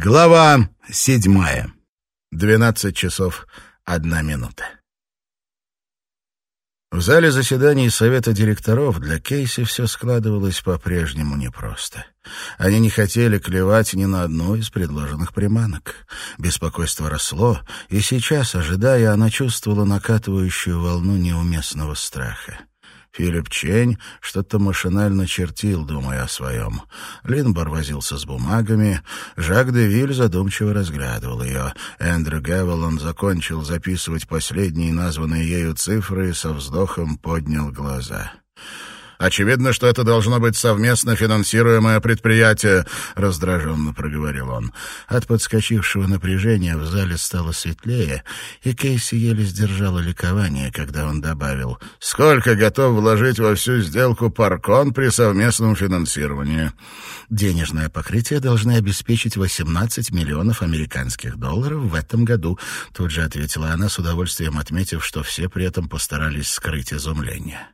Глава седьмая. Двенадцать часов одна минута. В зале заседаний Совета директоров для Кейси все складывалось по-прежнему непросто. Они не хотели клевать ни на одну из предложенных приманок. Беспокойство росло, и сейчас, ожидая, она чувствовала накатывающую волну неуместного страха. Филипп Чень что-то машинально чертил, думая о своем. Линбор возился с бумагами. Жак де Виль задумчиво разглядывал ее. Эндрю Гевелон закончил записывать последние названные ею цифры и со вздохом поднял глаза. Очевидно, что это должно быть совместно финансируемое предприятие, раздраженно проговорил он. От подскочившего напряжения в зале стало светлее, и Кейси еле сдержала ликование, когда он добавил: "Сколько готов вложить во всю сделку Паркон при совместном финансировании?" Денежное покрытие должны обеспечить 18 миллионов американских долларов в этом году, тут же ответила она с удовольствием отметив, что все при этом постарались скрыть изумление.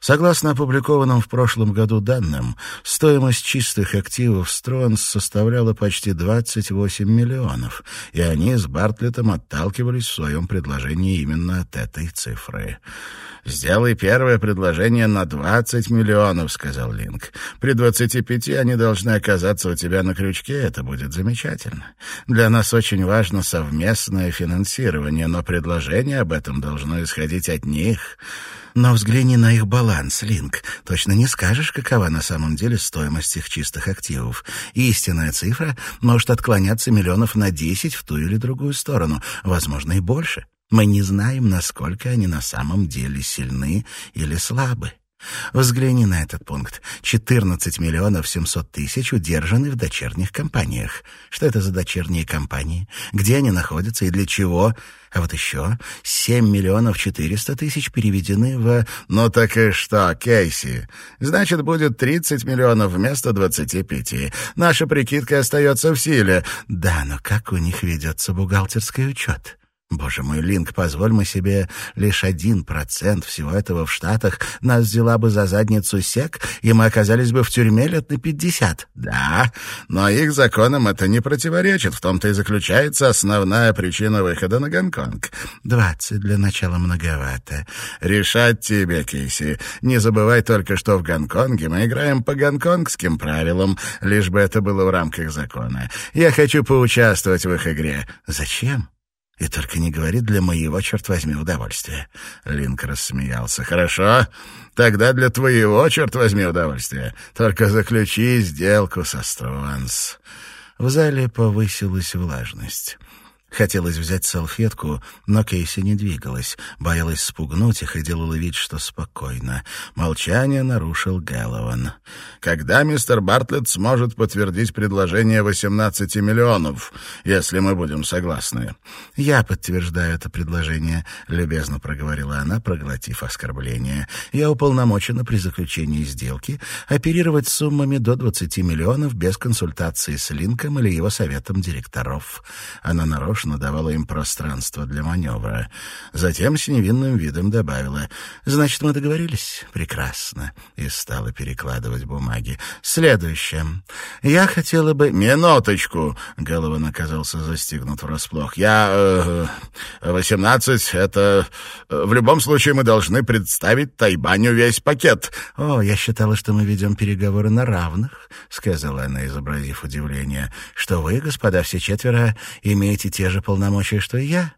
Согласно опубликованным в прошлом году данным, стоимость чистых активов Стронс составляла почти 28 миллионов, и они с Бартлетом отталкивались в своем предложении именно от этой цифры. «Сделай первое предложение на 20 миллионов», — сказал Линк. «При 25 они должны оказаться у тебя на крючке, это будет замечательно. Для нас очень важно совместное финансирование, но предложение об этом должно исходить от них». Но взгляни на их баланс, Линк. Точно не скажешь, какова на самом деле стоимость их чистых активов. Истинная цифра может отклоняться миллионов на десять в ту или другую сторону, возможно, и больше. Мы не знаем, насколько они на самом деле сильны или слабы. Взгляни на этот пункт. 14 миллионов 700 тысяч удержаны в дочерних компаниях. Что это за дочерние компании? Где они находятся и для чего? А вот еще 7 миллионов 400 тысяч переведены в... Ну так и что, Кейси? Значит, будет 30 миллионов вместо 25. Наша прикидка остается в силе. Да, но как у них ведется бухгалтерский учет? Боже мой, Линк, позволь мы себе лишь один процент всего этого в Штатах, нас взяла бы за задницу СЕК, и мы оказались бы в тюрьме лет на пятьдесят. Да, но их законам это не противоречит, в том-то и заключается основная причина выхода на Гонконг. Двадцать для начала многовато. Решать тебе, Кейси. Не забывай только, что в Гонконге мы играем по гонконгским правилам, лишь бы это было в рамках закона. Я хочу поучаствовать в их игре. Зачем? И только не говори для моего, черт возьми, удовольствия. Линк рассмеялся. Хорошо, тогда для твоего, черт возьми, удовольствия. Только заключи сделку со Стронс. В зале повысилась влажность. Хотелось взять салфетку, но Кейси не двигалась, боялась спугнуть их и делала вид, что спокойно. Молчание нарушил Гэллоуэн. «Когда мистер Бартлетт сможет подтвердить предложение 18 миллионов, если мы будем согласны?» «Я подтверждаю это предложение», — любезно проговорила она, проглотив оскорбление. «Я уполномочена при заключении сделки оперировать суммами до 20 миллионов без консультации с Линком или его советом директоров». Она нарочно нарочно давала им пространство для маневра. Затем с невинным видом добавила «Значит, мы договорились? Прекрасно». И стала перекладывать бумаги. «Следующее. Я хотела бы...» «Минуточку!» — Голован оказался застигнут врасплох. «Я... Э, восемнадцать — это... Э, в любом случае мы должны представить Тайбаню весь пакет». «О, я считала, что мы ведем переговоры на равных», — сказала она, изобразив удивление. «Что вы, господа, все четверо, имеете те же полномочия, что и я.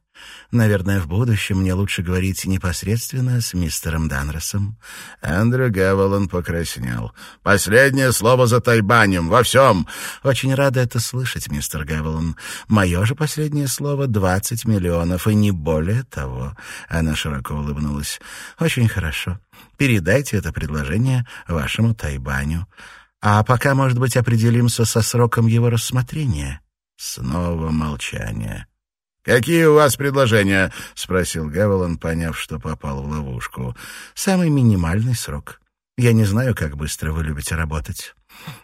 Наверное, в будущем мне лучше говорить непосредственно с мистером Данросом. Эндрю Гевелон покраснел. «Последнее слово за Тайбанем, во всем!» «Очень рада это слышать, мистер Гевелон. Мое же последнее слово — двадцать миллионов, и не более того». Она широко улыбнулась. «Очень хорошо. Передайте это предложение вашему Тайбаню. А пока, может быть, определимся со сроком его рассмотрения». Снова молчание. «Какие у вас предложения?» — спросил Гавелон, поняв, что попал в ловушку. «Самый минимальный срок. Я не знаю, как быстро вы любите работать».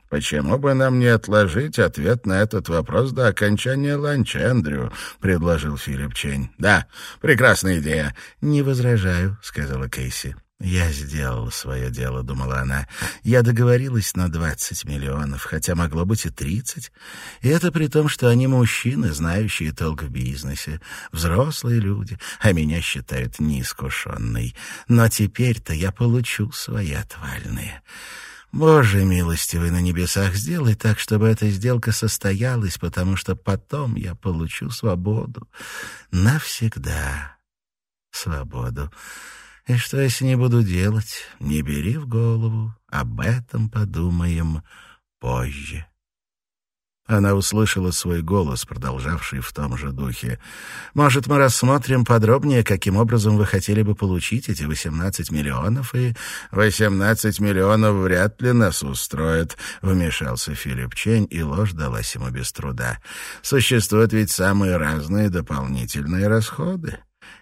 «Почему бы нам не отложить ответ на этот вопрос до окончания ланча, Эндрю?» — предложил Филипп Чень. «Да, прекрасная идея». «Не возражаю», — сказала Кейси. «Я сделала свое дело», — думала она. «Я договорилась на двадцать миллионов, хотя могло быть и тридцать. И это при том, что они мужчины, знающие толк в бизнесе, взрослые люди, а меня считают неискушенной. Но теперь-то я получу свои отвальные». Боже милостивый на небесах, сделай так, чтобы эта сделка состоялась, потому что потом я получу свободу. Навсегда свободу. И что, если не буду делать? Не бери в голову. Об этом подумаем позже. Она услышала свой голос, продолжавший в том же духе. «Может, мы рассмотрим подробнее, каким образом вы хотели бы получить эти 18 миллионов, и...» «18 миллионов вряд ли нас устроит», — вмешался Филипп Чень, и ложь далась ему без труда. «Существуют ведь самые разные дополнительные расходы».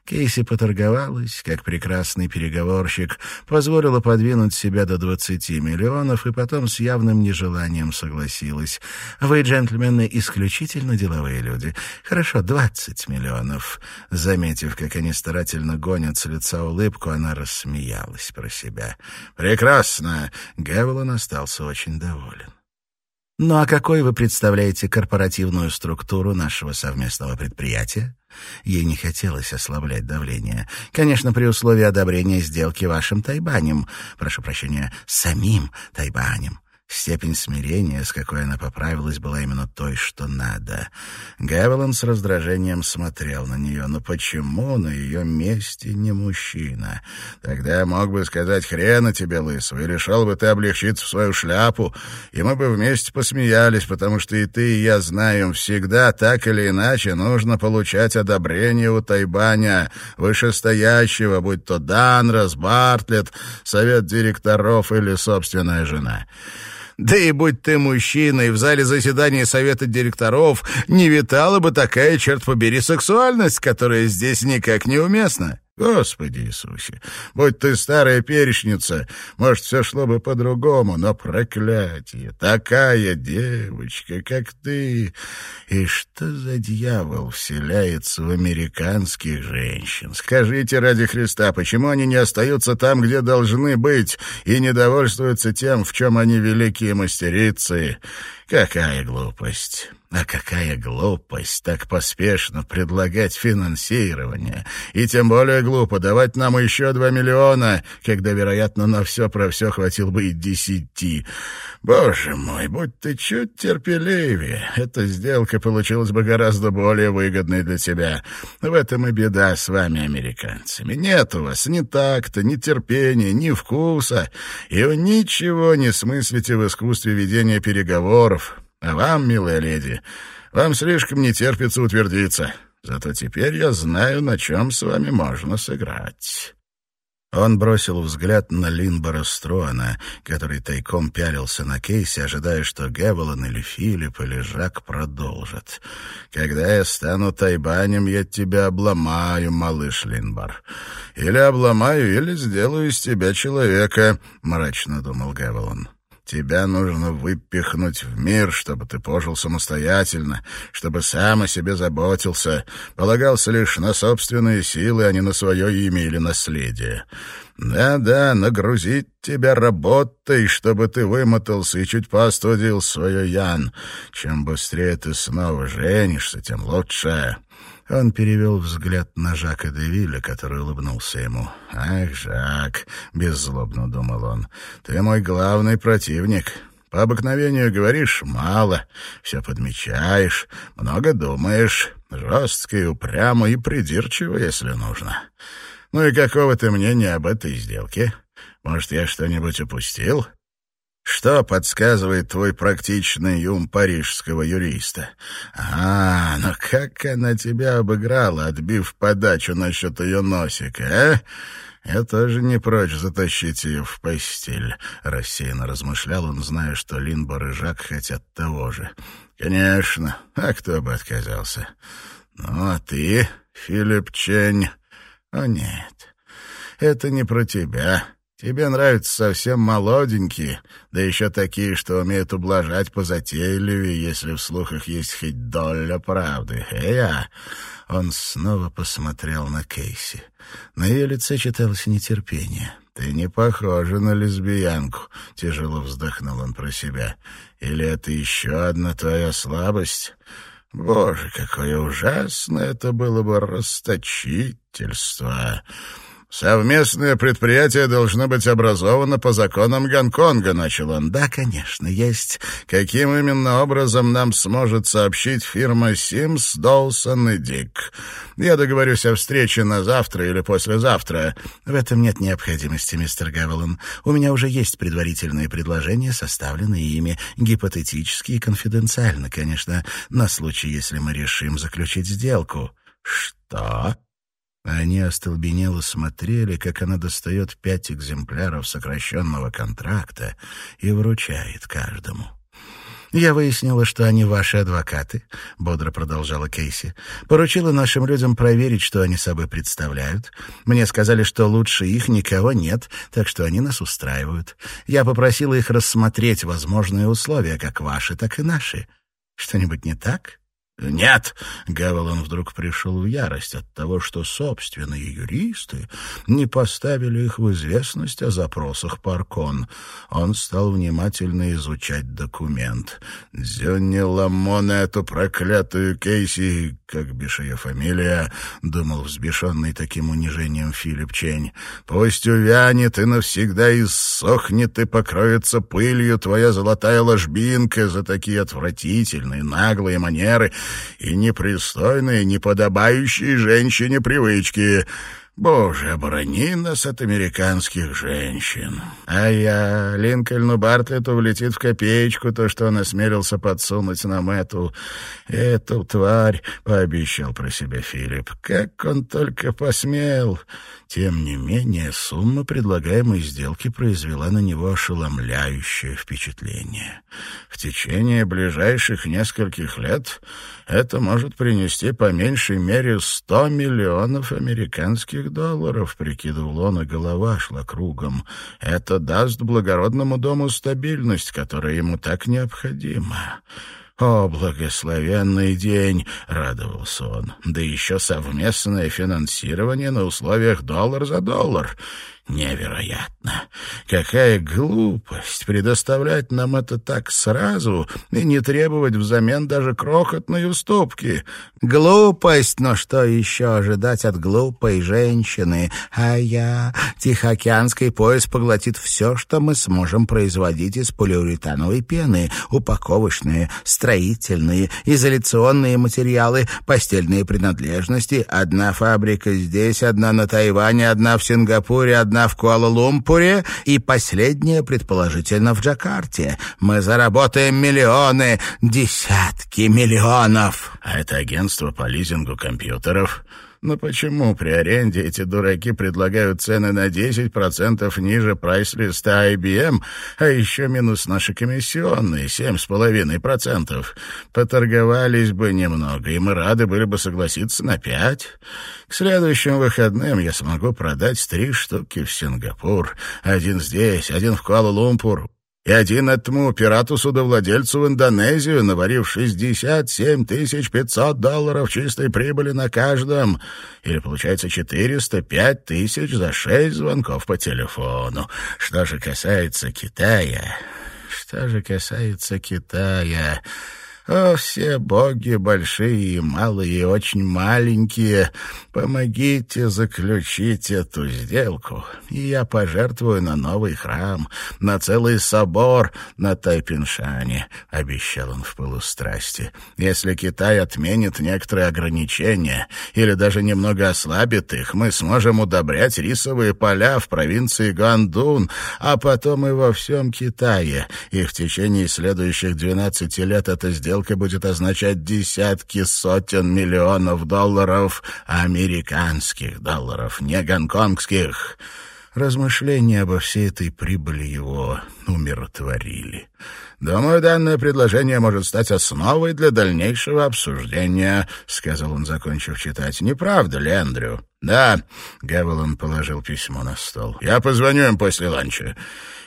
Кейси поторговалась, как прекрасный переговорщик, позволила подвинуть себя до двадцати миллионов и потом с явным нежеланием согласилась. «Вы, джентльмены, исключительно деловые люди. Хорошо, двадцать миллионов». Заметив, как они старательно гонят с лица улыбку, она рассмеялась про себя. «Прекрасно!» Гевелон остался очень доволен. «Ну а какой вы представляете корпоративную структуру нашего совместного предприятия?» Ей не хотелось ослаблять давление. Конечно, при условии одобрения сделки вашим Тайбанем. Прошу прощения, самим Тайбанем. Степень смирения, с какой она поправилась, была именно той, что надо. Гевелан с раздражением смотрел на нее. Но почему на ее месте не мужчина? Тогда мог бы сказать «хрена тебе, лысый», и решил бы ты облегчиться в свою шляпу, и мы бы вместе посмеялись, потому что и ты, и я знаем, всегда так или иначе нужно получать одобрение у Тайбаня, вышестоящего, будь то Данрос, Бартлетт, совет директоров или собственная жена. Да и будь ты мужчиной, в зале заседания совета директоров не витала бы такая, черт побери, сексуальность, которая здесь никак не уместна. Господи Иисусе, будь ты старая перечница, может, все шло бы по-другому, но проклятие, такая девочка, как ты. И что за дьявол вселяется в американских женщин? Скажите ради Христа, почему они не остаются там, где должны быть, и не довольствуются тем, в чем они великие мастерицы? Какая глупость! А какая глупость так поспешно предлагать финансирование. И тем более глупо давать нам еще два миллиона, когда, вероятно, на все про все хватило бы и десяти. Боже мой, будь ты чуть терпеливее. Эта сделка получилась бы гораздо более выгодной для тебя. В этом и беда с вами, американцами. Нет у вас ни такта, ни терпения, ни вкуса, и вы ничего не смыслите в искусстве ведения переговоров. А вам, милая леди, вам слишком не терпится утвердиться. Зато теперь я знаю, на чем с вами можно сыграть». Он бросил взгляд на Линбора Струана, который тайком пялился на кейсе, ожидая, что Гевелан или Филипп или Жак продолжат. «Когда я стану тайбанем, я тебя обломаю, малыш Линбор. Или обломаю, или сделаю из тебя человека», — мрачно думал Гевелан. Тебя нужно выпихнуть в мир, чтобы ты пожил самостоятельно, чтобы сам о себе заботился, полагался лишь на собственные силы, а не на свое имя или наследие. Да-да, нагрузить тебя работой, чтобы ты вымотался и чуть поостудил свое Ян. Чем быстрее ты снова женишься, тем лучше. Он перевел взгляд на Жака Девиля, который улыбнулся ему. «Ах, Жак!» — беззлобно думал он. «Ты мой главный противник. По обыкновению говоришь мало, все подмечаешь, много думаешь, жестко и упрямо и придирчиво, если нужно. Ну и какого ты мнения об этой сделке? Может, я что-нибудь упустил?» Что подсказывает твой практичный ум парижского юриста? А, ну как она тебя обыграла, отбив подачу насчет ее носика, а? Я тоже не прочь затащить ее в постель. Рассеянно размышлял он, зная, что Линбор и Жак хотят того же. Конечно, а кто бы отказался? Ну, а ты, Филипп Чень? О, нет, это не про тебя. Тебе нравятся совсем молоденькие, да еще такие, что умеют ублажать позатейливее, если в слухах есть хоть доля правды. Эя!» Он снова посмотрел на Кейси. На ее лице читалось нетерпение. «Ты не похожа на лесбиянку», — тяжело вздохнул он про себя. «Или это еще одна твоя слабость?» Боже, какое ужасное это было бы расточительство! «Совместное предприятие должно быть образовано по законам Гонконга», — начал он. «Да, конечно, есть. Каким именно образом нам сможет сообщить фирма «Симс, Доусон и Дик»? Я договорюсь о встрече на завтра или послезавтра». «В этом нет необходимости, мистер Гавелон. У меня уже есть предварительные предложения, составленные ими, гипотетически и конфиденциально, конечно, на случай, если мы решим заключить сделку». «Что?» Они остолбенело смотрели, как она достает пять экземпляров сокращенного контракта и вручает каждому. «Я выяснила, что они ваши адвокаты», — бодро продолжала Кейси. «Поручила нашим людям проверить, что они собой представляют. Мне сказали, что лучше их никого нет, так что они нас устраивают. Я попросила их рассмотреть возможные условия, как ваши, так и наши. Что-нибудь не так?» «Нет!» — Гавелон вдруг пришел в ярость от того, что собственные юристы не поставили их в известность о запросах Паркон. Он стал внимательно изучать документ. «Дзюнни Ламон эту проклятую Кейси, как бишь ее фамилия», — думал взбешенный таким унижением Филипп Чень. «Пусть увянет и навсегда иссохнет и покроется пылью твоя золотая ложбинка за такие отвратительные, наглые манеры» и непристойные, неподобающие женщине привычки. Боже, оборони нас от американских женщин. А я Линкольну Бартлету влетит в копеечку то, что он осмелился подсунуть нам эту... эту тварь, — пообещал про себя Филипп. Как он только посмел! Тем не менее, сумма предлагаемой сделки произвела на него ошеломляющее впечатление. В течение ближайших нескольких лет это может принести по меньшей мере сто миллионов американских долларов, прикидывал он, и голова шла кругом. Это даст благородному дому стабильность, которая ему так необходима. «О, благословенный день!» — радовался он. «Да еще совместное финансирование на условиях доллар за доллар. Невероятно! Какая глупость предоставлять нам это так сразу и не требовать взамен даже крохотной уступки. Глупость, но что еще ожидать от глупой женщины? А я... Тихоокеанский пояс поглотит все, что мы сможем производить из полиуретановой пены, упаковочные, строительные, изоляционные материалы, постельные принадлежности. Одна фабрика здесь, одна на Тайване, одна в Сингапуре, одна одна в Куала-Лумпуре и последняя, предположительно, в Джакарте. Мы заработаем миллионы, десятки миллионов. А это агентство по лизингу компьютеров но почему при аренде эти дураки предлагают цены на 10% ниже прайс-листа IBM, а еще минус наши комиссионные 7,5%? Поторговались бы немного, и мы рады были бы согласиться на 5%. К следующим выходным я смогу продать три штуки в Сингапур. Один здесь, один в Куала-Лумпур и один этому пирату-судовладельцу в Индонезию, наварив 67 тысяч 500 долларов чистой прибыли на каждом. Или, получается, 405 тысяч за шесть звонков по телефону. Что же касается Китая... Что же касается Китая... О, все боги, большие и малые, очень маленькие, помогите заключить эту сделку, и я пожертвую на новый храм, на целый собор на Тайпиншане, — обещал он в полустрасти. Если Китай отменит некоторые ограничения или даже немного ослабит их, мы сможем удобрять рисовые поля в провинции Гандун, а потом и во всем Китае, и в течение следующих двенадцати лет это сделка сделка будет означать десятки сотен миллионов долларов, американских долларов, не гонконгских. Размышления обо всей этой прибыли его умиротворили. «Думаю, данное предложение может стать основой для дальнейшего обсуждения», — сказал он, закончив читать. «Не правда ли, Эндрю?» «Да», — Гевелон положил письмо на стол. «Я позвоню им после ланча.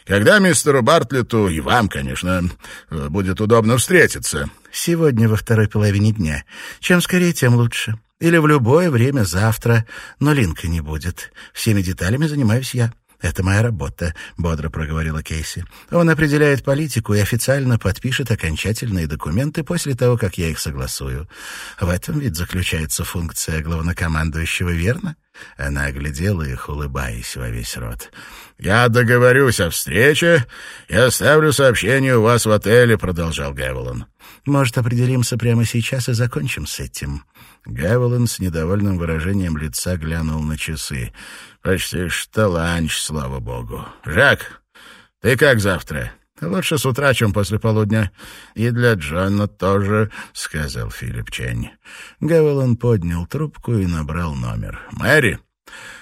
Когда мистеру Бартлету и вам, конечно, будет удобно встретиться?» «Сегодня во второй половине дня. Чем скорее, тем лучше. Или в любое время завтра. Но Линка не будет. Всеми деталями занимаюсь я». «Это моя работа», — бодро проговорила Кейси. «Он определяет политику и официально подпишет окончательные документы после того, как я их согласую. В этом ведь заключается функция главнокомандующего, верно?» Она оглядела их, улыбаясь во весь рот. «Я договорюсь о встрече и оставлю сообщение у вас в отеле», — продолжал Гевелон. «Может, определимся прямо сейчас и закончим с этим?» Гевелон с недовольным выражением лица глянул на часы. Почти что ланч, слава богу. Жак, ты как завтра? Лучше с утра, чем после полудня. И для Джона тоже, — сказал Филипп Чень. Гэваллан поднял трубку и набрал номер. Мэри,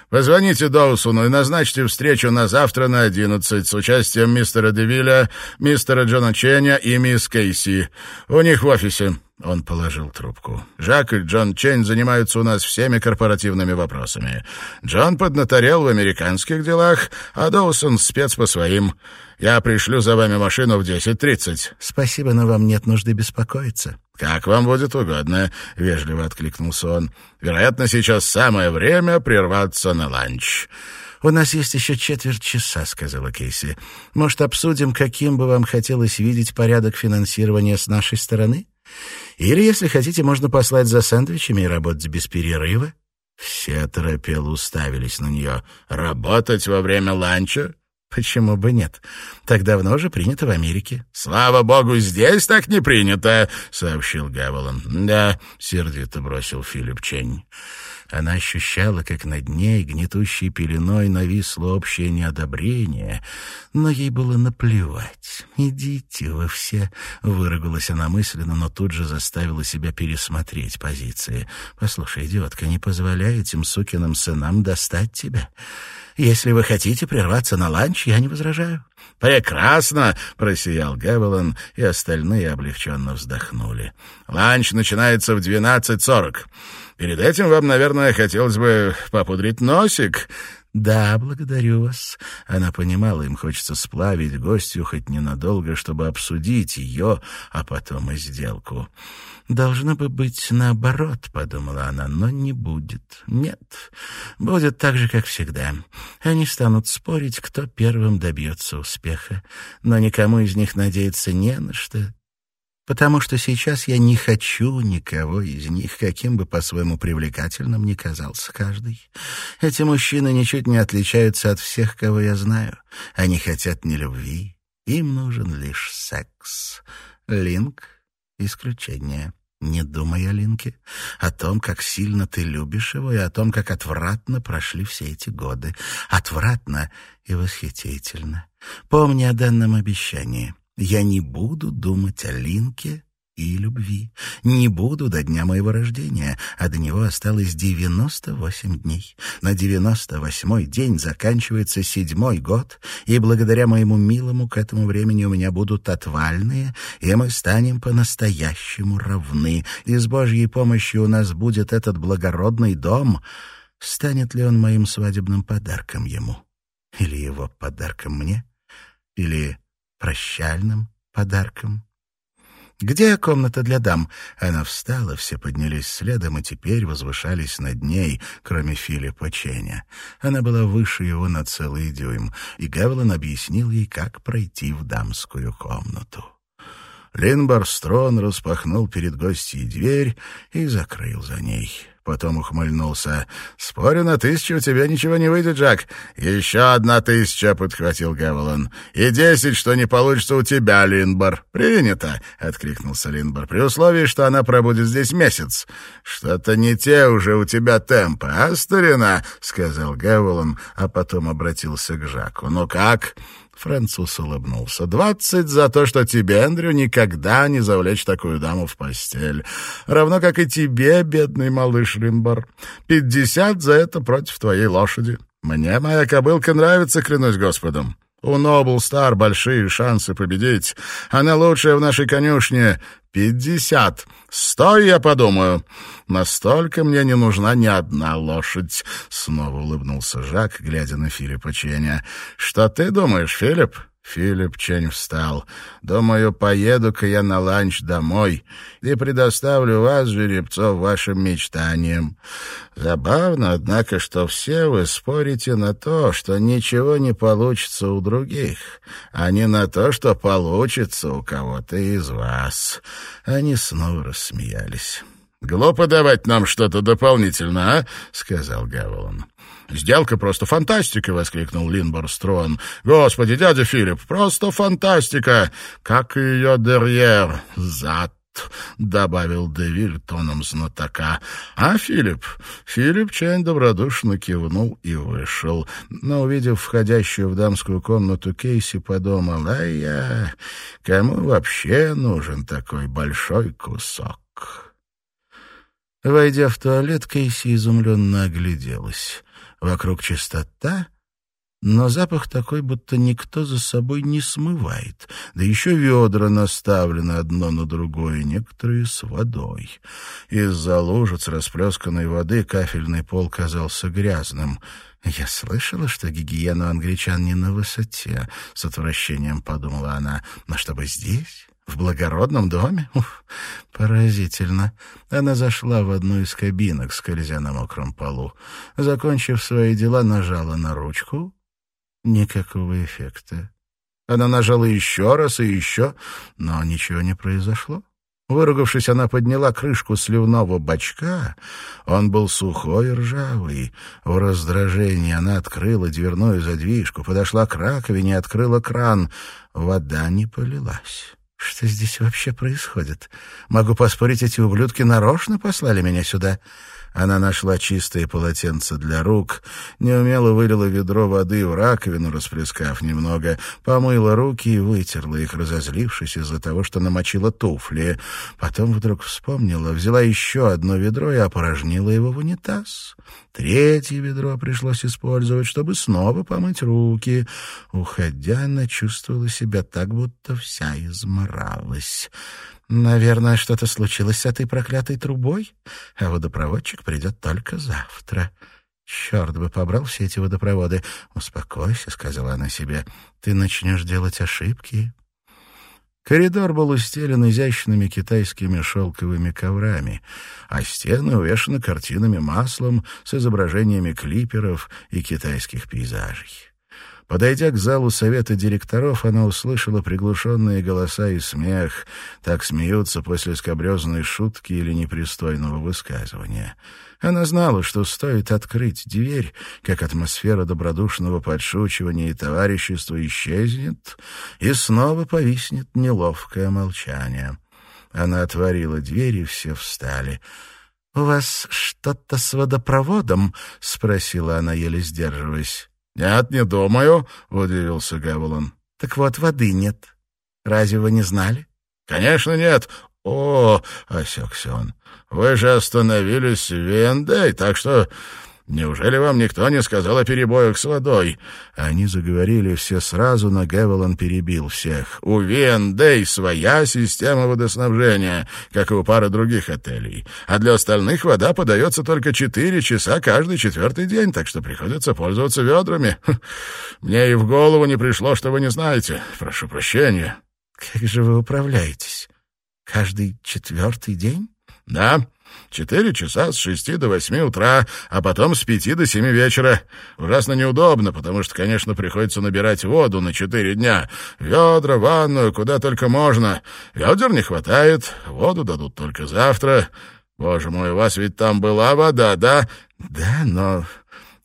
Позвоните Доусону и назначьте встречу на завтра на одиннадцать с участием мистера Девилля, мистера Джона Ченя и мисс Кейси. У них в офисе. Он положил трубку. «Жак и Джон Чень занимаются у нас всеми корпоративными вопросами. Джон поднаторел в американских делах, а Доусон спец по своим. Я пришлю за вами машину в десять тридцать». «Спасибо, но вам нет нужды беспокоиться». «Как вам будет угодно», — вежливо откликнулся он. «Вероятно, сейчас самое время прерваться на ланч». «У нас есть еще четверть часа», — сказала Кейси. «Может, обсудим, каким бы вам хотелось видеть порядок финансирования с нашей стороны?» Или, если хотите, можно послать за сэндвичами и работать без перерыва. Все оторопело уставились на нее. «Работать во время ланча?» «Почему бы нет? Так давно уже принято в Америке». «Слава богу, здесь так не принято», — сообщил Гавелон. «Да», — сердито бросил Филипп Чень. Она ощущала, как над ней гнетущей пеленой нависло общее неодобрение, но ей было наплевать. «Идите вы все!» — выругалась она мысленно, но тут же заставила себя пересмотреть позиции. «Послушай, идиотка, не позволяй этим сукиным сынам достать тебя. Если вы хотите прерваться на ланч, я не возражаю». «Прекрасно!» — просиял Гевелон, и остальные облегченно вздохнули. «Ланч начинается в двенадцать сорок. Перед этим вам, наверное, хотелось бы попудрить носик». «Да, благодарю вас». Она понимала, им хочется сплавить гостью хоть ненадолго, чтобы обсудить ее, а потом и сделку. «Должно бы быть наоборот», — подумала она, — «но не будет. Нет, будет так же, как всегда. Они станут спорить, кто первым добьется успеха, но никому из них надеяться не на что, потому что сейчас я не хочу никого из них, каким бы по-своему привлекательным ни казался каждый. Эти мужчины ничуть не отличаются от всех, кого я знаю. Они хотят не любви, им нужен лишь секс. Линк — исключение. Не думай о Линке, о том, как сильно ты любишь его, и о том, как отвратно прошли все эти годы. Отвратно и восхитительно. Помни о данном обещании. Я не буду думать о Линке и любви. Не буду до дня моего рождения, а до него осталось девяносто восемь дней. На девяносто восьмой день заканчивается седьмой год, и благодаря моему милому к этому времени у меня будут отвальные, и мы станем по-настоящему равны. И с Божьей помощью у нас будет этот благородный дом. Станет ли он моим свадебным подарком ему? Или его подарком мне? Или прощальным подарком. «Где комната для дам?» Она встала, все поднялись следом и теперь возвышались над ней, кроме Филиппа Ченя. Она была выше его на целый дюйм, и Гевлин объяснил ей, как пройти в дамскую комнату. Линбарстрон распахнул перед гостьей дверь и закрыл за ней. Потом ухмыльнулся. «Спорю на тысячу, у тебя ничего не выйдет, Джак». «Еще одна тысяча», — подхватил Гевелон. «И десять, что не получится у тебя, Линбор». «Принято», — откликнулся Линбор, «при условии, что она пробудет здесь месяц». «Что-то не те уже у тебя темпы, а, старина?» — сказал Гевелон, а потом обратился к Жаку. «Ну как?» Француз улыбнулся. «Двадцать за то, что тебе, Эндрю, никогда не завлечь такую даму в постель. Равно как и тебе, бедный малыш Линбор. Пятьдесят за это против твоей лошади. Мне моя кобылка нравится, клянусь Господом. У Нобл Стар большие шансы победить. Она лучшая в нашей конюшне. Пятьдесят. Стой, я подумаю. Настолько мне не нужна ни одна лошадь. Снова улыбнулся Жак, глядя на Филиппа Ченя. Что ты думаешь, Филипп? Филипп Чень встал. «Думаю, поеду-ка я на ланч домой и предоставлю вас, жеребцов, вашим мечтаниям. Забавно, однако, что все вы спорите на то, что ничего не получится у других, а не на то, что получится у кого-то из вас». Они снова рассмеялись. «Глупо давать нам что-то дополнительно, а?» — сказал Гавелон. «Сделка просто фантастика!» — воскликнул Линбор Строн. «Господи, дядя Филипп, просто фантастика! Как ее дерьер! Зад!» — добавил Девиль тоном знатока. А Филипп? Филипп Чайн добродушно кивнул и вышел. Но, увидев входящую в дамскую комнату Кейси, подумал, а я... Кому вообще нужен такой большой кусок? Войдя в туалет, Кейси изумленно огляделась. Вокруг чистота, но запах такой, будто никто за собой не смывает. Да еще ведра наставлены одно на другое, некоторые с водой. Из-за лужиц расплесканной воды кафельный пол казался грязным. «Я слышала, что гигиена англичан не на высоте», — с отвращением подумала она. «Но чтобы здесь...» В благородном доме? Уф, поразительно. Она зашла в одну из кабинок, скользя на мокром полу. Закончив свои дела, нажала на ручку. Никакого эффекта. Она нажала еще раз и еще, но ничего не произошло. Выругавшись, она подняла крышку сливного бачка. Он был сухой и ржавый. В раздражении она открыла дверную задвижку, подошла к раковине и открыла кран. Вода не полилась. Что здесь вообще происходит? Могу поспорить, эти ублюдки нарочно послали меня сюда. Она нашла чистые полотенца для рук, неумело вылила ведро воды в раковину, расплескав немного, помыла руки и вытерла их, разозлившись из-за того, что намочила туфли. Потом вдруг вспомнила, взяла еще одно ведро и опорожнила его в унитаз. Третье ведро пришлось использовать, чтобы снова помыть руки. Уходя, она чувствовала себя так, будто вся изморалась. Наверное, что-то случилось с этой проклятой трубой, а водопроводчик придет только завтра. Черт бы побрал все эти водопроводы. Успокойся, — сказала она себе, — ты начнешь делать ошибки. Коридор был устелен изящными китайскими шелковыми коврами, а стены увешаны картинами маслом с изображениями клиперов и китайских пейзажей. Подойдя к залу совета директоров, она услышала приглушенные голоса и смех. Так смеются после скобрезной шутки или непристойного высказывания. Она знала, что стоит открыть дверь, как атмосфера добродушного подшучивания и товарищества исчезнет, и снова повиснет неловкое молчание. Она отворила дверь, и все встали. «У вас что-то с водопроводом?» — спросила она, еле сдерживаясь. «Нет, не думаю», — удивился Гавелон. «Так вот, воды нет. Разве вы не знали?» «Конечно нет. О, — осекся он, — вы же остановились в Вендей, так что Неужели вам никто не сказал о перебоях с водой?» Они заговорили все сразу, но Гевелон перебил всех. «У Виэндей своя система водоснабжения, как и у пары других отелей. А для остальных вода подается только четыре часа каждый четвертый день, так что приходится пользоваться ведрами. Мне и в голову не пришло, что вы не знаете. Прошу прощения». «Как же вы управляетесь? Каждый четвертый день?» «Да». Четыре часа с шести до восьми утра, а потом с пяти до семи вечера. Ужасно неудобно, потому что, конечно, приходится набирать воду на четыре дня. Ведра, ванную, куда только можно. Ведер не хватает, воду дадут только завтра. Боже мой, у вас ведь там была вода, да? Да, но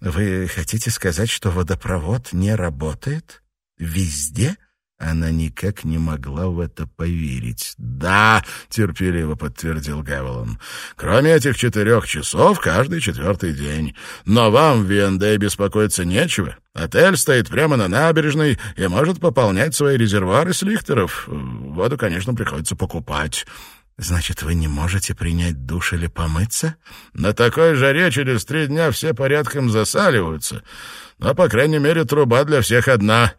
вы хотите сказать, что водопровод не работает? Везде? — она никак не могла в это поверить. «Да», — терпеливо подтвердил Гавелон, — «кроме этих четырех часов каждый четвертый день. Но вам в Вендее беспокоиться нечего. Отель стоит прямо на набережной и может пополнять свои резервуары с лихтеров. Воду, конечно, приходится покупать». «Значит, вы не можете принять душ или помыться?» «На такой жаре через три дня все порядком засаливаются. Но, по крайней мере, труба для всех одна».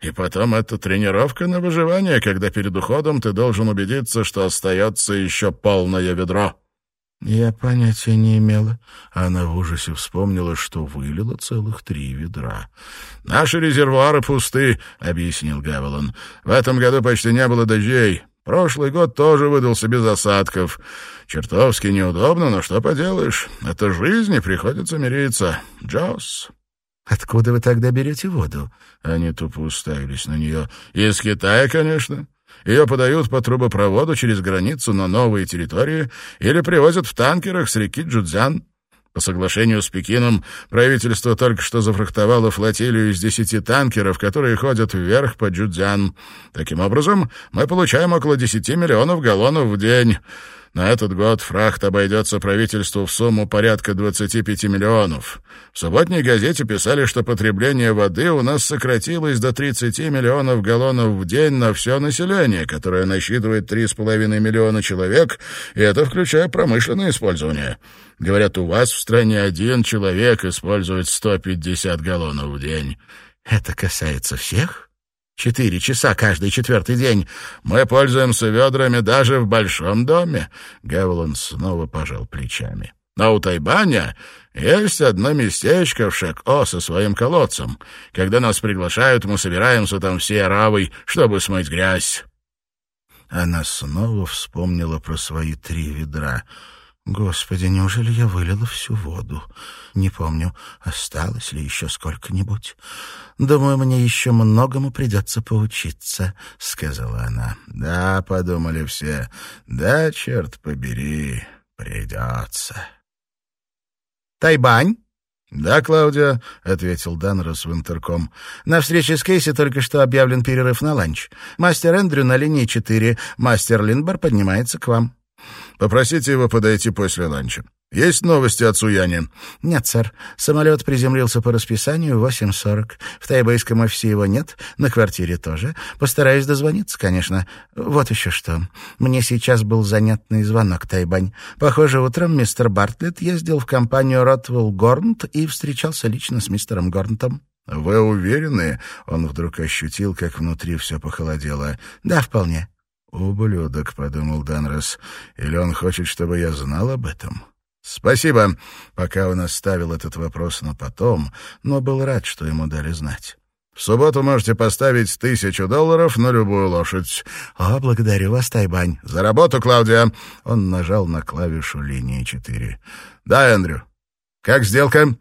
И потом это тренировка на выживание, когда перед уходом ты должен убедиться, что остается еще полное ведро. Я понятия не имела. Она в ужасе вспомнила, что вылила целых три ведра. «Наши резервуары пусты», — объяснил Гавелон. «В этом году почти не было дождей. Прошлый год тоже выдался без осадков. Чертовски неудобно, но что поделаешь. Это жизнь, и приходится мириться. Джосс». «Откуда вы тогда берете воду?» Они тупо уставились на нее. «Из Китая, конечно. Ее подают по трубопроводу через границу на новые территории или привозят в танкерах с реки Джудзян. По соглашению с Пекином правительство только что зафрахтовало флотилию из десяти танкеров, которые ходят вверх по Джудзян. Таким образом, мы получаем около десяти миллионов галлонов в день. На этот год фрахт обойдется правительству в сумму порядка 25 миллионов. В субботней газете писали, что потребление воды у нас сократилось до 30 миллионов галлонов в день на все население, которое насчитывает 3,5 миллиона человек, и это включая промышленное использование. Говорят, у вас в стране один человек использует 150 галлонов в день. Это касается всех? Четыре часа каждый четвертый день. Мы пользуемся ведрами даже в большом доме. Гевлон снова пожал плечами. Но у Тайбаня есть одно местечко в Шек-О со своим колодцем. Когда нас приглашают, мы собираемся там все аравой, чтобы смыть грязь. Она снова вспомнила про свои три ведра — Господи, неужели я вылила всю воду? Не помню, осталось ли еще сколько-нибудь. Думаю, мне еще многому придется поучиться, — сказала она. Да, — подумали все, — да, черт побери, придется. Тайбань? «Да, Клаудия», — ответил Данрос в интерком. «На встрече с Кейси только что объявлен перерыв на ланч. Мастер Эндрю на линии 4. Мастер Линдбар поднимается к вам». Попросите его подойти после ланча. Есть новости от Суяни?» «Нет, сэр. Самолет приземлился по расписанию в 8.40. В тайбэйском офисе его нет, на квартире тоже. Постараюсь дозвониться, конечно. Вот еще что. Мне сейчас был занятный звонок, Тайбань. Похоже, утром мистер Бартлетт ездил в компанию Ротвелл Горнт и встречался лично с мистером Горнтом». «Вы уверены?» Он вдруг ощутил, как внутри все похолодело. «Да, вполне». «Ублюдок», — подумал Данрос. «Или он хочет, чтобы я знал об этом?» «Спасибо», пока он оставил этот вопрос на потом, но был рад, что ему дали знать. «В субботу можете поставить тысячу долларов на любую лошадь». «О, благодарю вас, Тайбань». «За работу, Клаудия!» Он нажал на клавишу линии четыре. «Да, Эндрю. Как сделка?»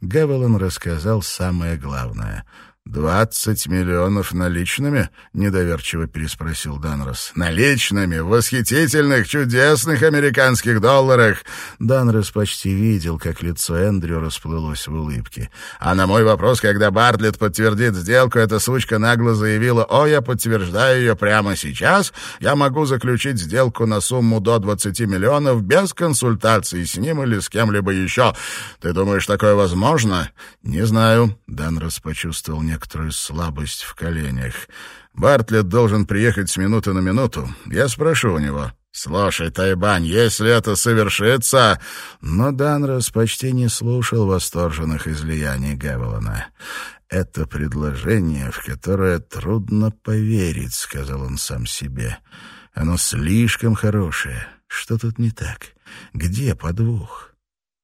Гевелон рассказал самое главное — «Двадцать миллионов наличными?» — недоверчиво переспросил Данрос. «Наличными? В восхитительных, чудесных американских долларах!» Данрос почти видел, как лицо Эндрю расплылось в улыбке. «А на мой вопрос, когда Бартлетт подтвердит сделку, эта сучка нагло заявила, «О, я подтверждаю ее прямо сейчас. Я могу заключить сделку на сумму до двадцати миллионов без консультации с ним или с кем-либо еще. Ты думаешь, такое возможно?» «Не знаю», — Данрос почувствовал некоторую слабость в коленях. «Бартлетт должен приехать с минуты на минуту. Я спрошу у него». «Слушай, Тайбань, если это совершится...» Но Данрос почти не слушал восторженных излияний Гевелона. «Это предложение, в которое трудно поверить», — сказал он сам себе. «Оно слишком хорошее. Что тут не так? Где подвох?»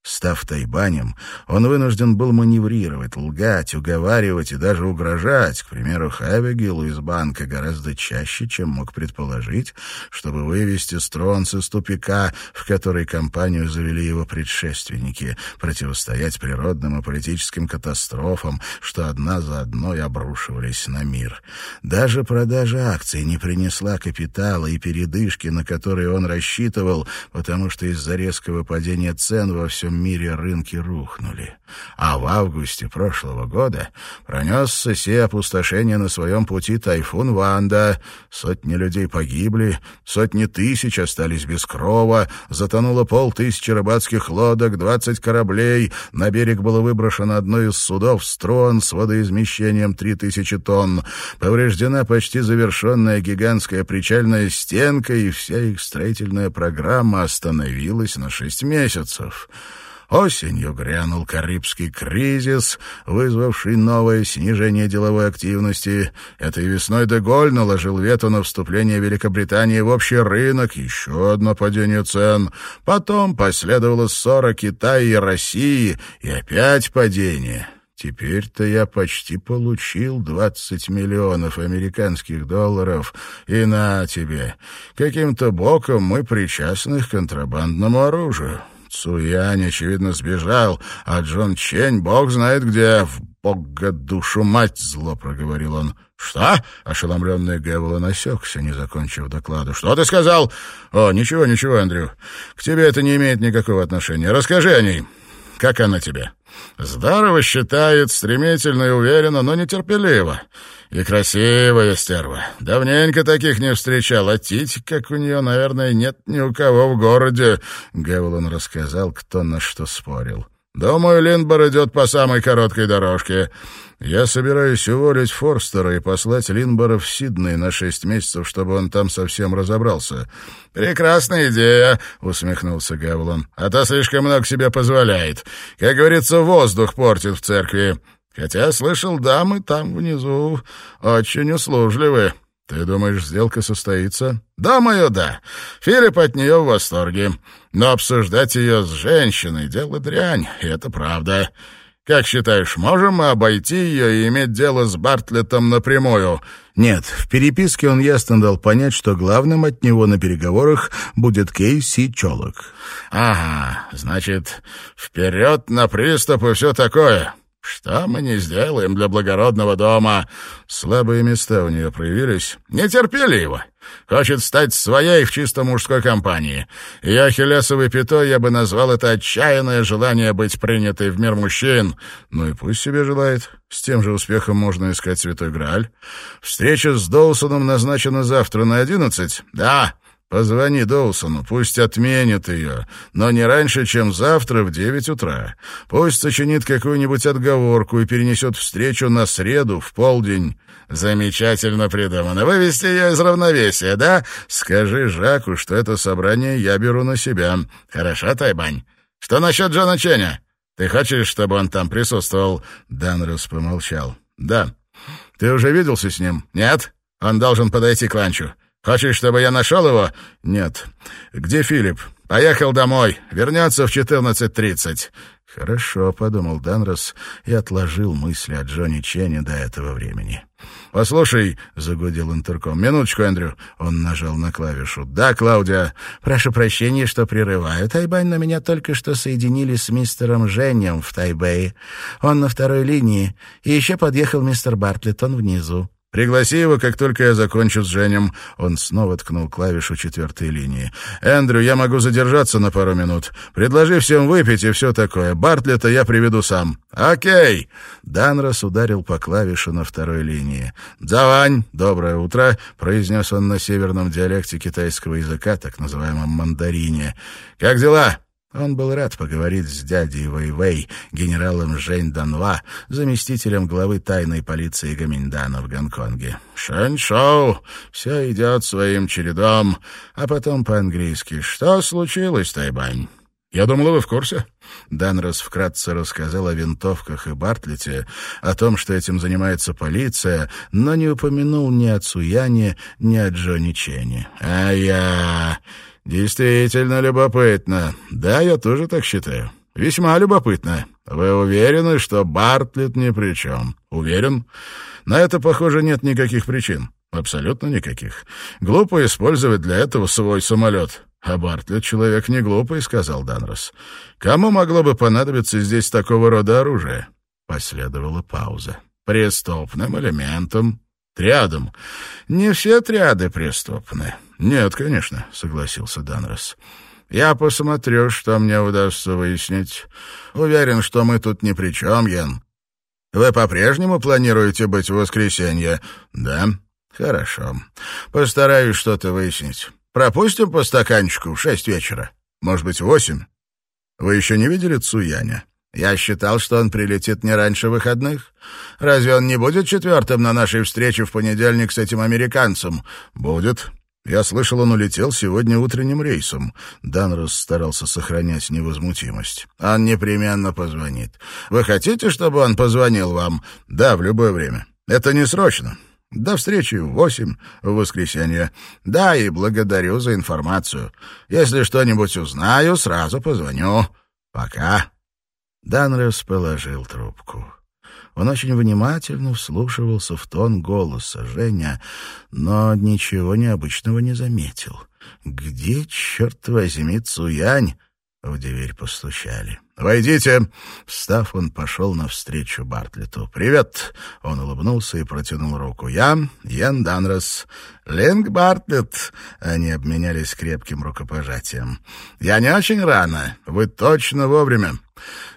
Став тайбанем, он вынужден был маневрировать, лгать, уговаривать и даже угрожать, к примеру, Хавигелу из банка гораздо чаще, чем мог предположить, чтобы вывести Стронс из тупика, в который компанию завели его предшественники, противостоять природным и политическим катастрофам, что одна за одной обрушивались на мир. Даже продажа акций не принесла капитала и передышки, на которые он рассчитывал, потому что из-за резкого падения цен во всем мире рынки рухнули. А в августе прошлого года пронесся все опустошения на своем пути тайфун Ванда. Сотни людей погибли, сотни тысяч остались без крова, затонуло полтысячи рыбацких лодок, двадцать кораблей, на берег было выброшено одно из судов «Строн» с водоизмещением три тысячи тонн, повреждена почти завершенная гигантская причальная стенка, и вся их строительная программа остановилась на шесть месяцев. Осенью грянул Карибский кризис, вызвавший новое снижение деловой активности. Этой весной Деголь наложил вето на вступление Великобритании в общий рынок, еще одно падение цен. Потом последовала ссора Китая и России, и опять падение. Теперь-то я почти получил двадцать миллионов американских долларов, и на тебе. Каким-то боком мы причастны к контрабандному оружию. Цуянь, очевидно, сбежал, а Джон Чень, бог знает где, в бога душу мать, зло проговорил он. «Что?» — ошеломленный Гэвелон осекся, не закончив доклада. «Что ты сказал?» «О, ничего, ничего, Андрю. К тебе это не имеет никакого отношения. Расскажи о ней. Как она тебе?» «Здорово считает, стремительно и уверенно, но нетерпеливо. И красивая стерва. Давненько таких не встречал, а тить, как у нее, наверное, нет ни у кого в городе». Гэвелон рассказал, кто на что спорил. «Думаю, Линдбор идет по самой короткой дорожке. Я собираюсь уволить Форстера и послать Линбора в Сидней на шесть месяцев, чтобы он там совсем разобрался». «Прекрасная идея», — усмехнулся Гавлон. «А то слишком много себе позволяет. Как говорится, воздух портит в церкви. Хотя, слышал, дамы там внизу очень услужливы». «Ты думаешь, сделка состоится?» «Думаю, да. Филипп от нее в восторге. Но обсуждать ее с женщиной — дело дрянь, и это правда. Как считаешь, можем мы обойти ее и иметь дело с Бартлетом напрямую?» Нет, в переписке он ясно дал понять, что главным от него на переговорах будет Кейси Чолок. «Ага, значит, вперед на приступ и все такое. Что мы не сделаем для благородного дома? Слабые места у нее проявились. Нетерпеливо. Хочет стать своей в чисто мужской компании. Ее ахиллесовой пятой я бы назвал это отчаянное желание быть принятой в мир мужчин. Ну и пусть себе желает. С тем же успехом можно искать Святой Грааль. Встреча с Доусоном назначена завтра на одиннадцать? Да. Позвони Доусону, пусть отменит ее, но не раньше, чем завтра в девять утра. Пусть сочинит какую-нибудь отговорку и перенесет встречу на среду в полдень. Замечательно придумано. Вывести ее из равновесия, да? Скажи Жаку, что это собрание я беру на себя. Хорошо, Тайбань? Что насчет Джона Ченя? Ты хочешь, чтобы он там присутствовал?» Данрос помолчал. «Да. Ты уже виделся с ним?» «Нет. Он должен подойти к ланчу. Хочешь, чтобы я нашел его? Нет. Где Филипп? Поехал домой. Вернется в 14.30. «Хорошо», — подумал Данрос и отложил мысли о Джонни Чене до этого времени. «Послушай», — загудел интерком, — «минуточку, Эндрю». Он нажал на клавишу. «Да, Клаудия». «Прошу прощения, что прерываю, Тайбань, но меня только что соединили с мистером Женем в Тайбэе. Он на второй линии, и еще подъехал мистер Бартлетт, он внизу». «Пригласи его, как только я закончу с Женем». Он снова ткнул клавишу четвертой линии. «Эндрю, я могу задержаться на пару минут. Предложи всем выпить и все такое. Бартлета я приведу сам». «Окей». Данрос ударил по клавише на второй линии. «Дзавань, доброе утро», — произнес он на северном диалекте китайского языка, так называемом мандарине. «Как дела?» Он был рад поговорить с дядей Вэйвэй, генералом Жень Данва, заместителем главы тайной полиции Гаминьдана в Гонконге. «Шэнь-шоу! Все идет своим чередом!» А потом по-английски. «Что случилось, Тайбань?» «Я думал, вы в курсе?» Данрос вкратце рассказал о винтовках и Бартлете, о том, что этим занимается полиция, но не упомянул ни о Цуяне, ни о Джонни Ченни. «А я...» «Действительно любопытно. Да, я тоже так считаю. Весьма любопытно. Вы уверены, что Бартлетт ни при чем?» «Уверен. На это, похоже, нет никаких причин. Абсолютно никаких. Глупо использовать для этого свой самолет». «А Бартлетт человек не глупый», — сказал Данрос. «Кому могло бы понадобиться здесь такого рода оружие?» Последовала пауза. «Преступным элементом. Триадом. Не все триады преступны». «Нет, конечно», — согласился Данрос. «Я посмотрю, что мне удастся выяснить. Уверен, что мы тут ни при чем, Ян. Вы по-прежнему планируете быть в воскресенье?» «Да». «Хорошо. Постараюсь что-то выяснить. Пропустим по стаканчику в шесть вечера. Может быть, восемь? Вы еще не видели Цуяня?» Я считал, что он прилетит не раньше выходных. Разве он не будет четвертым на нашей встрече в понедельник с этим американцем? Будет. Я слышал, он улетел сегодня утренним рейсом. Данрос старался сохранять невозмутимость. Он непременно позвонит. Вы хотите, чтобы он позвонил вам? Да, в любое время. Это не срочно. До встречи в восемь в воскресенье. Да, и благодарю за информацию. Если что-нибудь узнаю, сразу позвоню. Пока. Данрос положил трубку. Он очень внимательно вслушивался в тон голоса Женя, но ничего необычного не заметил. «Где, черт возьми, Цуянь?» В дверь постучали. «Войдите!» Встав, он пошел навстречу Бартлету. «Привет!» Он улыбнулся и протянул руку. «Я Ян Данрос. Линк Бартлетт!» Они обменялись крепким рукопожатием. «Я не очень рано. Вы точно вовремя.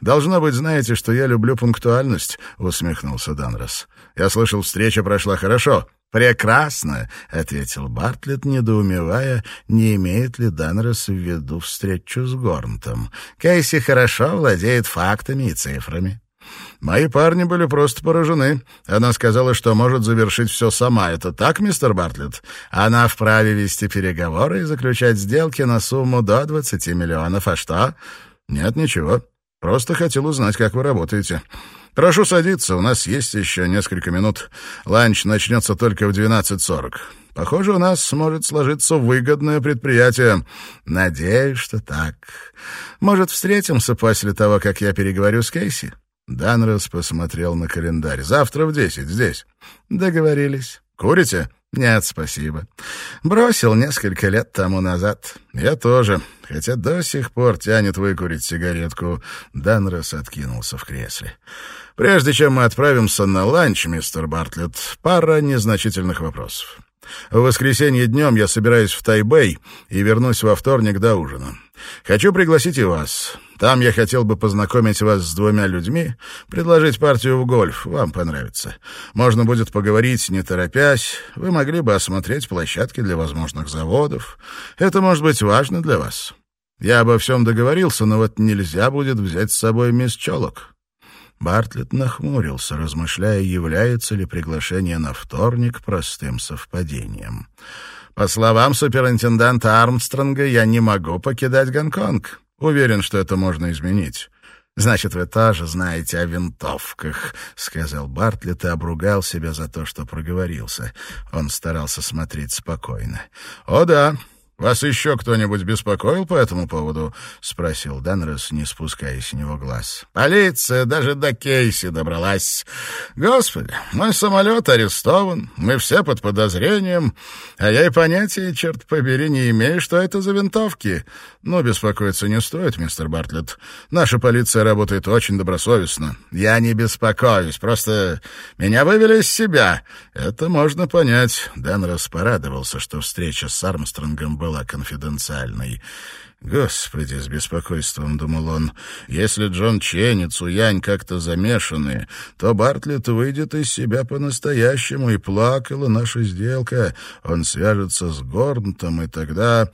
Должно быть, знаете, что я люблю пунктуальность», — усмехнулся Данрос. «Я слышал, встреча прошла хорошо». «Прекрасно», — ответил Бартлетт, недоумевая, не имеет ли Данрос в виду встречу с Горнтом. «Кейси хорошо владеет фактами и цифрами». «Мои парни были просто поражены. Она сказала, что может завершить все сама. Это так, мистер Бартлетт? Она вправе вести переговоры и заключать сделки на сумму до 20 миллионов. А что?» «Нет, ничего. Просто хотел узнать, как вы работаете». «Прошу садиться, у нас есть еще несколько минут. Ланч начнется только в 12.40. Похоже, у нас сможет сложиться выгодное предприятие. Надеюсь, что так. Может, встретимся после того, как я переговорю с Кейси?» Данрос посмотрел на календарь. «Завтра в десять здесь». «Договорились. Курите?» «Нет, спасибо. Бросил несколько лет тому назад. Я тоже, хотя до сих пор тянет выкурить сигаретку». Данрос откинулся в кресле. «Прежде чем мы отправимся на ланч, мистер Бартлетт, пара незначительных вопросов. В воскресенье днем я собираюсь в Тайбэй и вернусь во вторник до ужина. Хочу пригласить и вас. Там я хотел бы познакомить вас с двумя людьми, предложить партию в гольф. Вам понравится. Можно будет поговорить, не торопясь. Вы могли бы осмотреть площадки для возможных заводов. Это может быть важно для вас. Я обо всем договорился, но вот нельзя будет взять с собой мисс Чолок. Бартлетт нахмурился, размышляя, является ли приглашение на вторник простым совпадением. «По словам суперинтенданта Армстронга, я не могу покидать Гонконг. Уверен, что это можно изменить». «Значит, вы тоже знаете о винтовках», — сказал Бартлетт и обругал себя за то, что проговорился. Он старался смотреть спокойно. «О да, «Вас еще кто-нибудь беспокоил по этому поводу?» — спросил Данрос, не спуская с него глаз. «Полиция даже до Кейси добралась. Господи, мой самолет арестован, мы все под подозрением, а я и понятия, черт побери, не имею, что это за винтовки. Но беспокоиться не стоит, мистер Бартлетт. Наша полиция работает очень добросовестно. Я не беспокоюсь, просто меня вывели из себя. Это можно понять». Данрос порадовался, что встреча с Армстронгом была была конфиденциальной. «Господи!» — с беспокойством думал он. «Если Джон Чен и Цуянь как-то замешаны, то Бартлетт выйдет из себя по-настоящему, и плакала наша сделка. Он свяжется с Горнтом, и тогда...»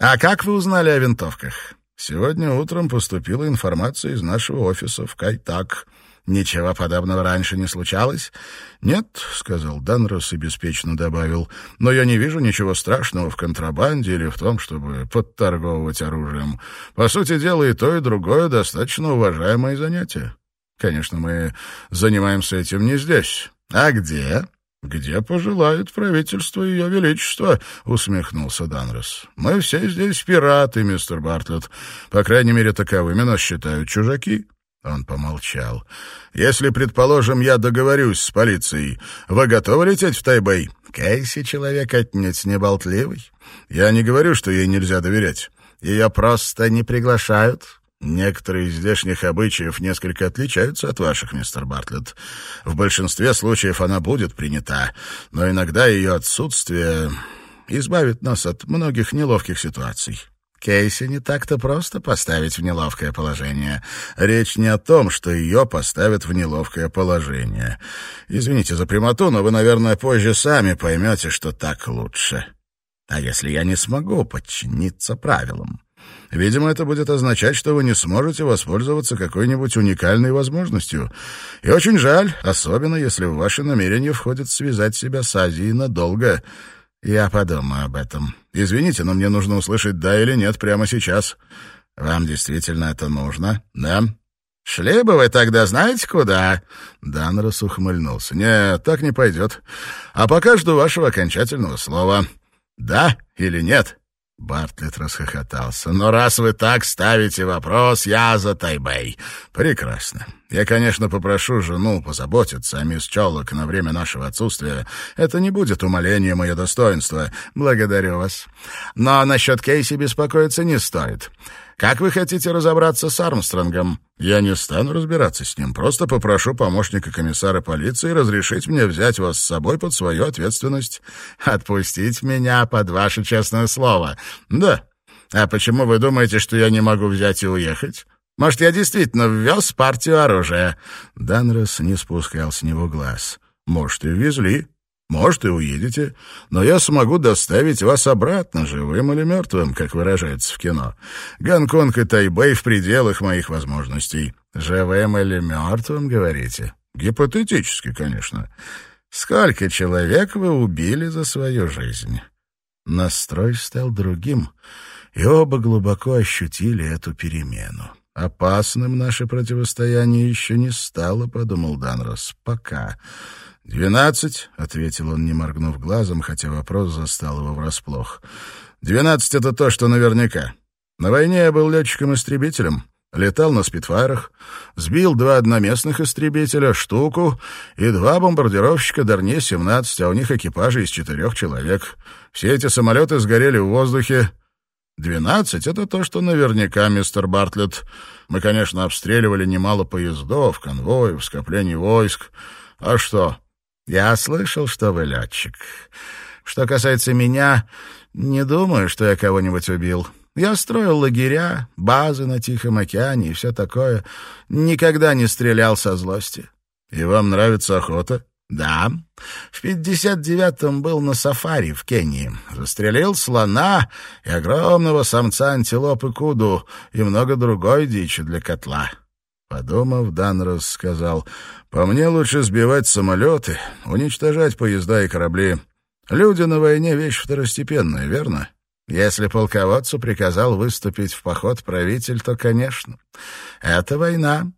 «А как вы узнали о винтовках?» «Сегодня утром поступила информация из нашего офиса в Кайтак». Ничего подобного раньше не случалось? Нет, сказал Данрос и беспечно добавил. Но я не вижу ничего страшного в контрабанде или в том, чтобы подторговывать оружием. По сути дела, и то, и другое достаточно уважаемое занятие. Конечно, мы занимаемся этим не здесь. А где? «Где пожелает правительство Ее Величества», — усмехнулся Данрос. «Мы все здесь пираты, мистер Бартлетт. По крайней мере, таковыми нас считают чужаки». Он помолчал. «Если, предположим, я договорюсь с полицией, вы готовы лететь в Тайбэй?» «Кейси человек отнюдь не болтливый. Я не говорю, что ей нельзя доверять. Ее просто не приглашают. Некоторые из здешних обычаев несколько отличаются от ваших, мистер Бартлетт. В большинстве случаев она будет принята, но иногда ее отсутствие избавит нас от многих неловких ситуаций». Кейси не так-то просто поставить в неловкое положение. Речь не о том, что ее поставят в неловкое положение. Извините за прямоту, но вы, наверное, позже сами поймете, что так лучше. А если я не смогу подчиниться правилам? Видимо, это будет означать, что вы не сможете воспользоваться какой-нибудь уникальной возможностью. И очень жаль, особенно если в ваши намерения входит связать себя с Азией надолго. Я подумаю об этом. Извините, но мне нужно услышать «да» или «нет» прямо сейчас. Вам действительно это нужно? Да? Шли бы вы тогда знаете куда?» Данрос ухмыльнулся. «Нет, так не пойдет. А пока жду вашего окончательного слова. Да или нет?» Бартлетт расхохотался. «Но раз вы так ставите вопрос, я за Тайбэй». «Прекрасно. Я, конечно, попрошу жену позаботиться о мисс Чоллок на время нашего отсутствия. Это не будет умолением ее достоинства. Благодарю вас. Но насчет Кейси беспокоиться не стоит. Как вы хотите разобраться с Армстронгом? Я не стану разбираться с ним. Просто попрошу помощника комиссара полиции разрешить мне взять вас с собой под свою ответственность. Отпустить меня под ваше честное слово. Да. А почему вы думаете, что я не могу взять и уехать? Может, я действительно ввез партию оружия?» Данрос не спускал с него глаз. «Может, и везли. Может, и уедете, но я смогу доставить вас обратно, живым или мертвым, как выражается в кино. Гонконг и Тайбэй в пределах моих возможностей. Живым или мертвым, говорите? Гипотетически, конечно. Сколько человек вы убили за свою жизнь? Настрой стал другим, и оба глубоко ощутили эту перемену. Опасным наше противостояние еще не стало, подумал Данрос, пока. «Двенадцать», — ответил он, не моргнув глазом, хотя вопрос застал его врасплох. «Двенадцать — это то, что наверняка. На войне я был летчиком-истребителем, летал на спидфайрах, сбил два одноместных истребителя, штуку и два бомбардировщика Дарне-17, а у них экипажи из четырех человек. Все эти самолеты сгорели в воздухе. Двенадцать — это то, что наверняка, мистер Бартлетт. Мы, конечно, обстреливали немало поездов, конвоев, скоплений войск. А что?» Я слышал, что вы летчик. Что касается меня, не думаю, что я кого-нибудь убил. Я строил лагеря, базы на Тихом океане и все такое. Никогда не стрелял со злости. И вам нравится охота? Да. В пятьдесят девятом был на сафари в Кении. Застрелил слона и огромного самца антилопы куду и много другой дичи для котла. Подумав, Данрос сказал, «По мне лучше сбивать самолеты, уничтожать поезда и корабли. Люди на войне — вещь второстепенная, верно? Если полководцу приказал выступить в поход правитель, то, конечно, это война,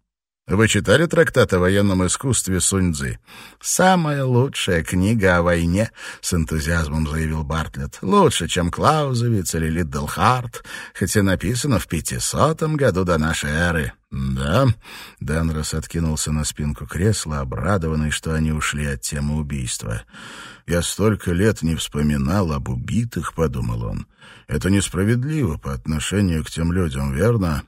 вы читали трактат о военном искусстве Сунь-Дзы? «Самая лучшая книга о войне», — с энтузиазмом заявил Бартлетт. «Лучше, чем Клаузовиц или Лиддлхарт, хотя написано в пятисотом году до нашей эры». «Да?» — Денрос откинулся на спинку кресла, обрадованный, что они ушли от темы убийства. «Я столько лет не вспоминал об убитых», — подумал он. «Это несправедливо по отношению к тем людям, верно?»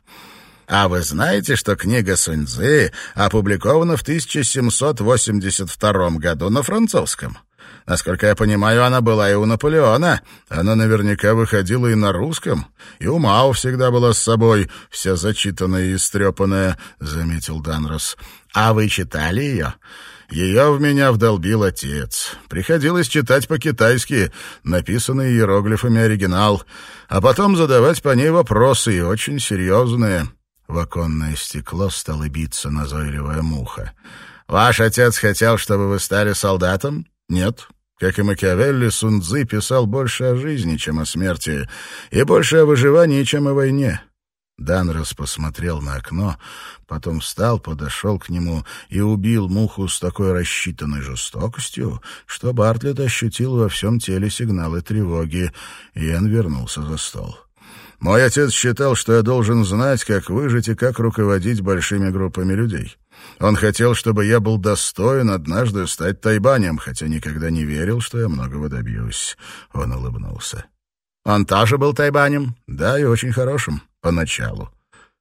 А вы знаете, что книга Суньцзы опубликована в 1782 году на французском? Насколько я понимаю, она была и у Наполеона. Она наверняка выходила и на русском. И у Мао всегда была с собой, вся зачитанная и истрепанная, — заметил Данрос. А вы читали ее? Ее в меня вдолбил отец. Приходилось читать по-китайски, написанный иероглифами оригинал, а потом задавать по ней вопросы, и очень серьезные. В оконное стекло стала биться назойливая муха. «Ваш отец хотел, чтобы вы стали солдатом?» «Нет». Как и Макиавелли, Сунцзы писал больше о жизни, чем о смерти, и больше о выживании, чем о войне. Данрос посмотрел на окно, потом встал, подошел к нему и убил муху с такой рассчитанной жестокостью, что Бартлетт ощутил во всем теле сигналы тревоги, и он вернулся за стол. Мой отец считал, что я должен знать, как выжить и как руководить большими группами людей. Он хотел, чтобы я был достоин однажды стать тайбанем, хотя никогда не верил, что я многого добьюсь. Он улыбнулся. Он тоже был тайбанем? Да, и очень хорошим. Поначалу.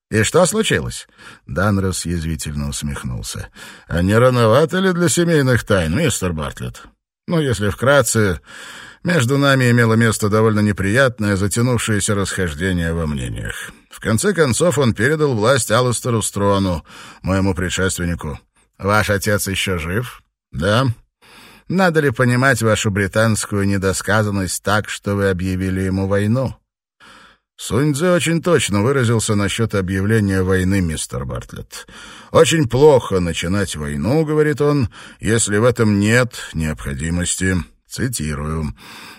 «И что случилось?» Данрос язвительно усмехнулся. «А не рановато ли для семейных тайн, мистер Бартлетт? Ну, если вкратце, между нами имело место довольно неприятное, затянувшееся расхождение во мнениях. В конце концов он передал власть Алластеру Строну, моему предшественнику. «Ваш отец еще жив?» «Да». «Надо ли понимать вашу британскую недосказанность так, что вы объявили ему войну?» Суньцзы очень точно выразился насчет объявления войны, мистер Бартлетт. «Очень плохо начинать войну, — говорит он, — если в этом нет необходимости». Цитирую.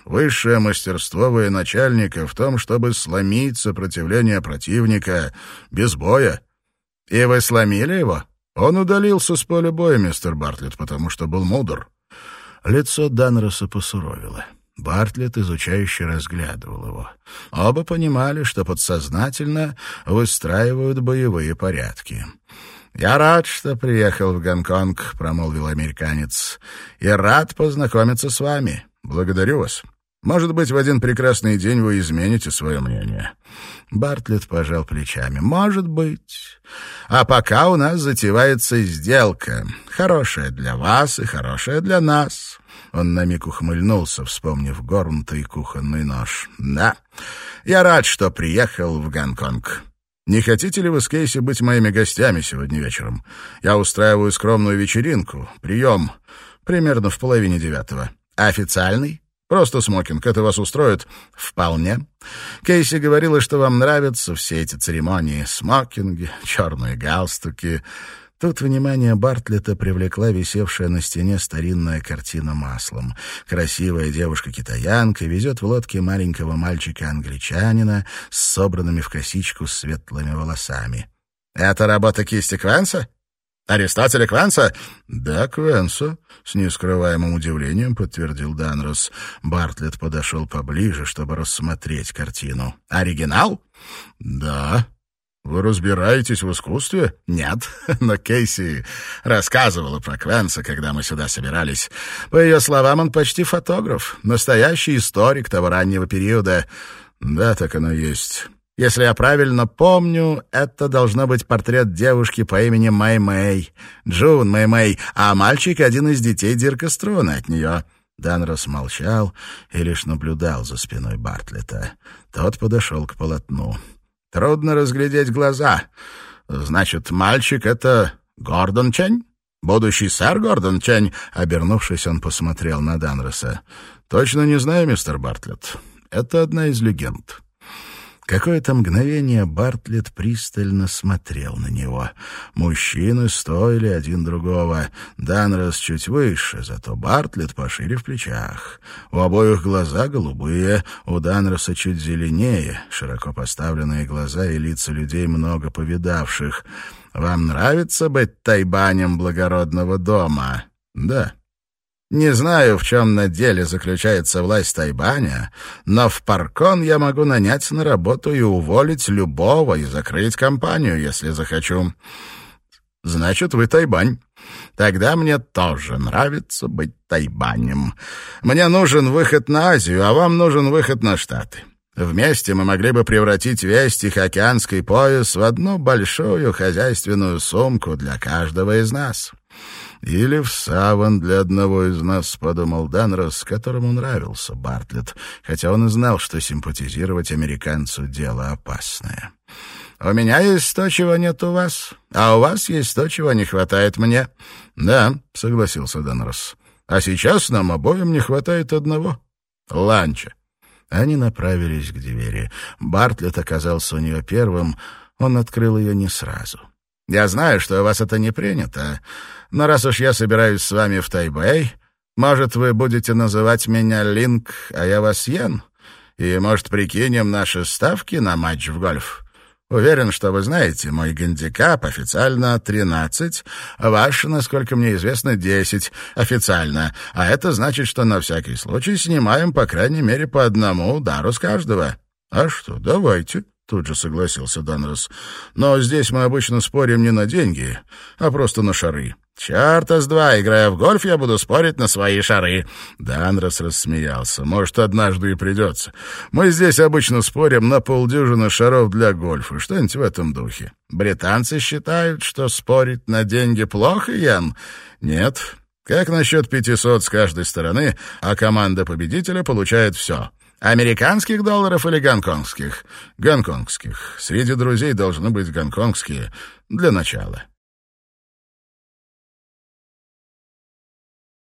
«Высшее мастерство военачальника в том, чтобы сломить сопротивление противника без боя». «И вы сломили его?» «Он удалился с поля боя, мистер Бартлетт, потому что был мудр». Лицо Данроса посуровило. Бартлетт изучающе разглядывал его. Оба понимали, что подсознательно выстраивают боевые порядки. «Я рад, что приехал в Гонконг», — промолвил американец, — «и рад познакомиться с вами. Благодарю вас. Может быть, в один прекрасный день вы измените свое мнение». Бартлетт пожал плечами. «Может быть. А пока у нас затевается сделка. Хорошая для вас и хорошая для нас». Он на миг ухмыльнулся, вспомнив горнутый кухонный нож. «Да, я рад, что приехал в Гонконг». Не хотите ли вы с Кейси быть моими гостями сегодня вечером? Я устраиваю скромную вечеринку, прием, примерно в половине девятого. Официальный? Просто смокинг. Это вас устроит? Вполне. Кейси говорила, что вам нравятся все эти церемонии. Смокинги, черные галстуки. Тут внимание Бартлета привлекла висевшая на стене старинная картина маслом. Красивая девушка-китаянка везет в лодке маленького мальчика-англичанина с собранными в косичку светлыми волосами. «Это работа кисти Квенса? Аристотеля Квенса?» «Да, Квенса», — с нескрываемым удивлением подтвердил Данрос. Бартлет подошел поближе, чтобы рассмотреть картину. «Оригинал?» «Да», «Вы разбираетесь в искусстве?» «Нет, но Кейси рассказывала про Квенса, когда мы сюда собирались. По ее словам, он почти фотограф, настоящий историк того раннего периода. Да, так оно есть. Если я правильно помню, это должно быть портрет девушки по имени Мэй Мэй, Джун Мэй Мэй, а мальчик — один из детей Дирка Струна от нее». Данрос молчал и лишь наблюдал за спиной Бартлета. Тот подошел к полотну. Трудно разглядеть глаза. Значит, мальчик — это Гордон Чень? Будущий сэр Гордон Чень? Обернувшись, он посмотрел на Данроса. Точно не знаю, мистер Бартлетт. Это одна из легенд. Какое-то мгновение Бартлетт пристально смотрел на него. Мужчины стоили один другого. Данрос чуть выше, зато Бартлетт пошире в плечах. У обоих глаза голубые, у Данроса чуть зеленее, широко поставленные глаза и лица людей, много повидавших. «Вам нравится быть тайбанем благородного дома?» «Да». Не знаю, в чем на деле заключается власть Тайбаня, но в Паркон я могу нанять на работу и уволить любого и закрыть компанию, если захочу. Значит, вы Тайбань. Тогда мне тоже нравится быть Тайбанем. Мне нужен выход на Азию, а вам нужен выход на Штаты. Вместе мы могли бы превратить весь Тихоокеанский пояс в одну большую хозяйственную сумку для каждого из нас. «Или в саван для одного из нас», — подумал Данрос, которому нравился Бартлетт, хотя он и знал, что симпатизировать американцу — дело опасное. «У меня есть то, чего нет у вас, а у вас есть то, чего не хватает мне». «Да», — согласился Данрос. «А сейчас нам обоим не хватает одного — ланча». Они направились к двери. Бартлетт оказался у нее первым, он открыл ее не сразу. «Я знаю, что у вас это не принято, но раз уж я собираюсь с вами в Тайбэй, может, вы будете называть меня Линк, а я вас Йен? И, может, прикинем наши ставки на матч в гольф? Уверен, что вы знаете, мой гандикап официально 13, а ваш, насколько мне известно, 10 официально. А это значит, что на всякий случай снимаем, по крайней мере, по одному удару с каждого. А что, давайте. Тут же согласился Данрос. «Но здесь мы обычно спорим не на деньги, а просто на шары». «Черта с два, играя в гольф, я буду спорить на свои шары». Данрос рассмеялся. «Может, однажды и придется. Мы здесь обычно спорим на полдюжины шаров для гольфа, что-нибудь в этом духе. Британцы считают, что спорить на деньги плохо, Ян?» «Нет. Как насчет пятисот с каждой стороны, а команда победителя получает все?» Американских долларов или гонконгских? Гонконгских. Среди друзей должны быть гонконгские. Для начала.